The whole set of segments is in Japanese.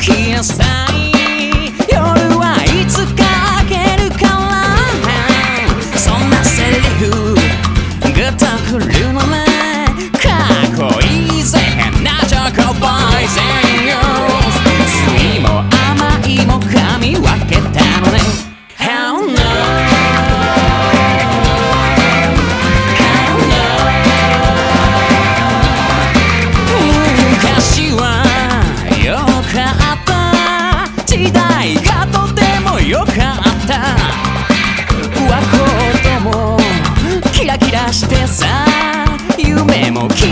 kiss my してさ夢も消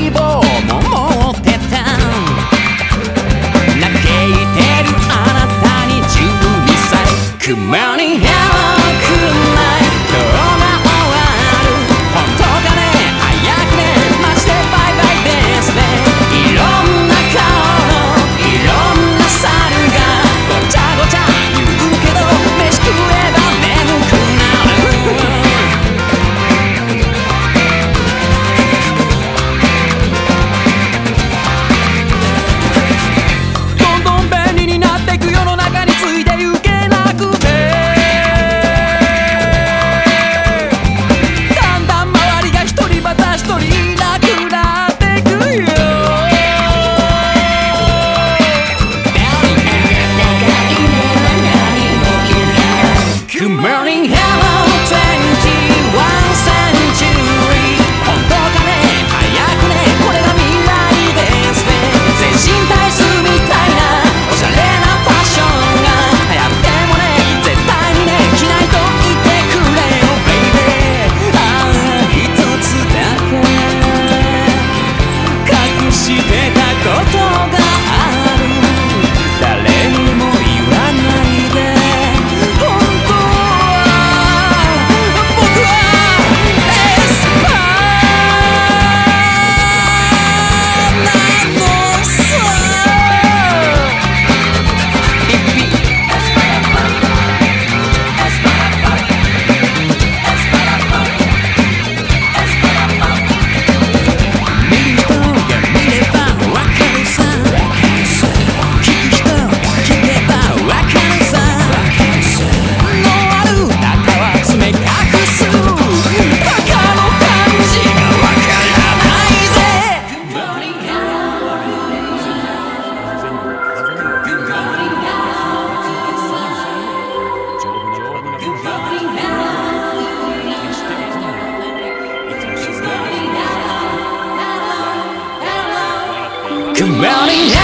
Mounting